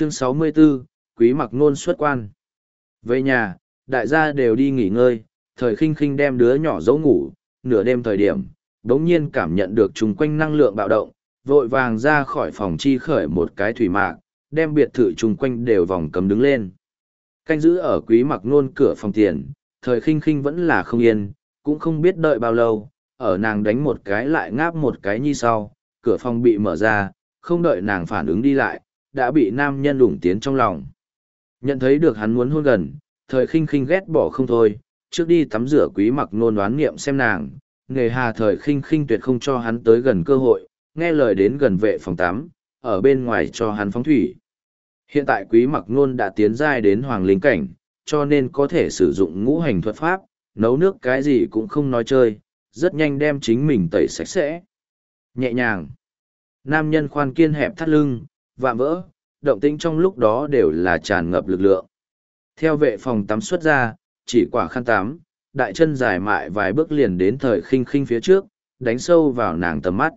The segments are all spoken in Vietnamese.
chương 64, Quý mặc nôn xuất quan. Về nhà, đại gia đều đi nghỉ ngơi, thời khinh khinh đem đứa nhỏ giấu ngủ, nửa đêm thời điểm, đống nhiên cảm nhận được chung quanh năng lượng bạo động, vội vàng ra khỏi phòng chi khởi một cái thủy mạc, đem biệt thự chung quanh đều vòng cấm đứng lên. Canh giữ ở quý mặc nôn cửa phòng tiền, thời khinh khinh vẫn là không yên, cũng không biết đợi bao lâu, ở nàng đánh một cái lại ngáp một cái như sau, cửa phòng bị mở ra, không đợi nàng phản ứng đi lại, đã bị nam nhân đủng tiến trong lòng. Nhận thấy được hắn muốn hôn gần, thời khinh khinh ghét bỏ không thôi, trước đi tắm rửa quý mặc nôn đoán nghiệm xem nàng, nghề hà thời khinh khinh tuyệt không cho hắn tới gần cơ hội, nghe lời đến gần vệ phòng tắm, ở bên ngoài cho hắn phóng thủy. Hiện tại quý mặc nôn đã tiến giai đến hoàng linh cảnh, cho nên có thể sử dụng ngũ hành thuật pháp, nấu nước cái gì cũng không nói chơi, rất nhanh đem chính mình tẩy sạch sẽ. Nhẹ nhàng. Nam nhân khoan kiên hẹp thắt lưng, vạm vỡ, động tĩnh trong lúc đó đều là tràn ngập lực lượng. Theo vệ phòng tắm xuất ra, chỉ quả khăn tắm, đại chân dài mại vài bước liền đến thời khinh khinh phía trước, đánh sâu vào nàng tầm mắt.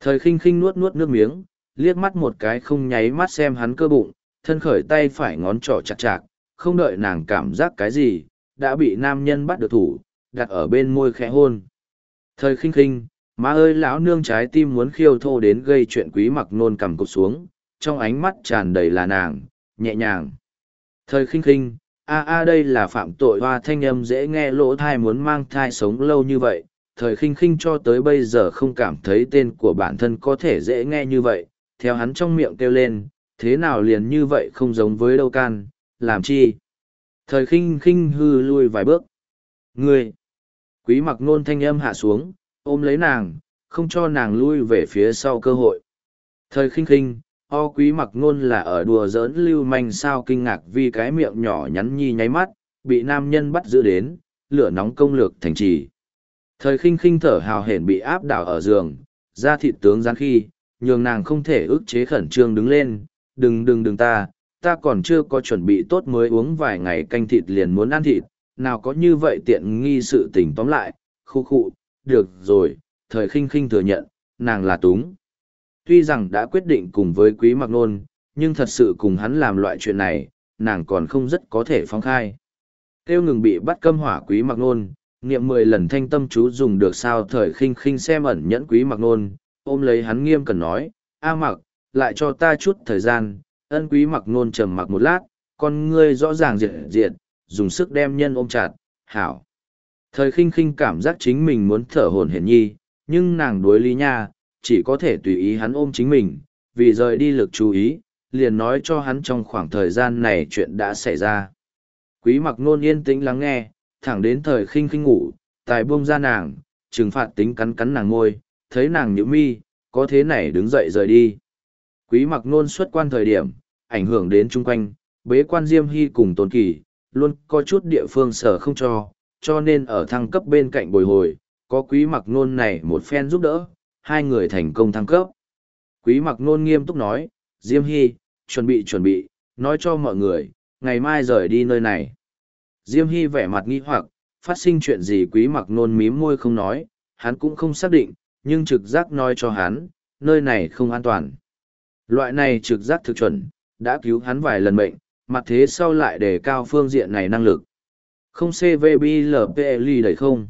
Thời khinh khinh nuốt nuốt nước miếng, liếc mắt một cái không nháy mắt xem hắn cơ bụng, thân khởi tay phải ngón trỏ chặt chạc, không đợi nàng cảm giác cái gì, đã bị nam nhân bắt được thủ, đặt ở bên môi khẽ hôn. Thời khinh khinh, má ơi lão nương trái tim muốn khiêu thô đến gây chuyện quý mặc nôn cầm cụt xuống, trong ánh mắt tràn đầy là nàng, nhẹ nhàng. Thời khinh khinh, a a đây là phạm tội hoa thanh âm dễ nghe lỗ thai muốn mang thai sống lâu như vậy, thời khinh khinh cho tới bây giờ không cảm thấy tên của bản thân có thể dễ nghe như vậy, theo hắn trong miệng kêu lên, thế nào liền như vậy không giống với đâu can, làm chi. Thời khinh khinh hư lui vài bước. Ngươi! Quý mặc nôn thanh âm hạ xuống, ôm lấy nàng, không cho nàng lui về phía sau cơ hội. Thời khinh khinh, o quý mặc ngôn là ở đùa giỡn lưu manh sao kinh ngạc vì cái miệng nhỏ nhắn nhi nháy mắt, bị nam nhân bắt giữ đến, lửa nóng công lược thành trì. Thời khinh khinh thở hào hển bị áp đảo ở giường, ra thịt tướng gián khi, nhường nàng không thể ức chế khẩn trương đứng lên, đừng đừng đừng ta, ta còn chưa có chuẩn bị tốt mới uống vài ngày canh thịt liền muốn ăn thịt, nào có như vậy tiện nghi sự tình tóm lại, khu khu, được rồi, thời khinh khinh thừa nhận, nàng là túng. Tuy rằng đã quyết định cùng với quý mặc nôn, nhưng thật sự cùng hắn làm loại chuyện này, nàng còn không rất có thể phong khai. Tiêu ngừng bị bắt câm hỏa quý mặc nôn, niệm mười lần thanh tâm chú dùng được sao thời khinh khinh xem ẩn nhẫn quý mặc nôn, ôm lấy hắn nghiêm cần nói, A mặc, lại cho ta chút thời gian, ân quý mặc nôn trầm mặc một lát, con ngươi rõ ràng diện diện, dùng sức đem nhân ôm chặt, hảo. Thời khinh khinh cảm giác chính mình muốn thở hồn hển nhi, nhưng nàng đối lý nha, chỉ có thể tùy ý hắn ôm chính mình, vì rời đi lực chú ý, liền nói cho hắn trong khoảng thời gian này chuyện đã xảy ra. Quý mặc nôn yên tĩnh lắng nghe, thẳng đến thời khinh khinh ngủ, tài buông ra nàng, trừng phạt tính cắn cắn nàng ngôi, thấy nàng nhữ mi, có thế này đứng dậy rời đi. Quý mặc nôn xuất quan thời điểm, ảnh hưởng đến chung quanh, bế quan Diêm Hy cùng Tôn Kỳ, luôn có chút địa phương sở không cho, cho nên ở thăng cấp bên cạnh bồi hồi, có quý mặc nôn này một phen giúp đỡ, hai người thành công thăng cấp. Quý mặc nôn nghiêm túc nói, Diêm Hy, chuẩn bị chuẩn bị, nói cho mọi người, ngày mai rời đi nơi này. Diêm Hy vẻ mặt nghi hoặc, phát sinh chuyện gì quý mặc nôn mím môi không nói, hắn cũng không xác định, nhưng trực giác nói cho hắn, nơi này không an toàn. Loại này trực giác thực chuẩn, đã cứu hắn vài lần mệnh, mặt thế sau lại để cao phương diện này năng lực. Không CVBLPLI đầy không.